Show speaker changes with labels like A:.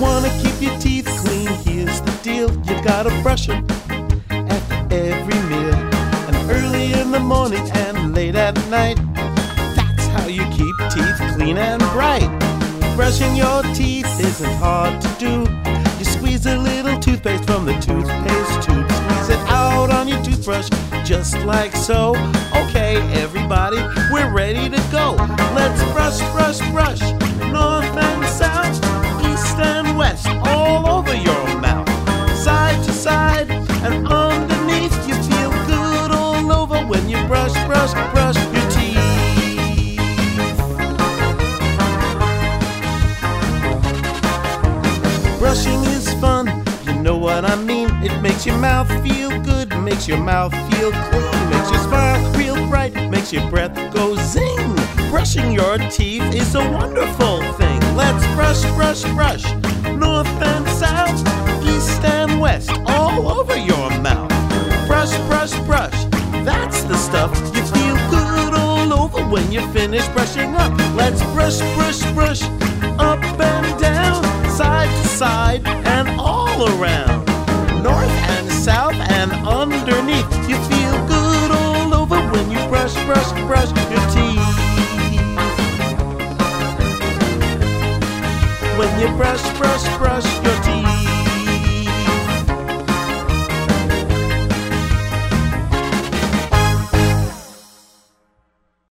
A: want to keep your teeth clean, here's the deal. You gotta brush them after every meal. And early in the morning and late at night. That's how you keep teeth clean and bright. Brushing your teeth isn't hard to do. You squeeze a little toothpaste from the toothpaste tube. Squeeze it out on your toothbrush, just like so. Okay, everybody, we're ready to go. Let's brush, brush, brush. Brush, brush, brush your teeth. Brushing is fun, you know what I mean. It makes your mouth feel good, makes your mouth feel clean, makes you smile real bright, makes your breath go zing. Brushing your teeth is a wonderful thing. Let's brush, brush, brush, when you finish brushing up. Let's brush, brush, brush, up and down, side to side, and all around. North and south and underneath. You feel good all over when you brush, brush, brush your teeth. When you brush, brush, brush your teeth.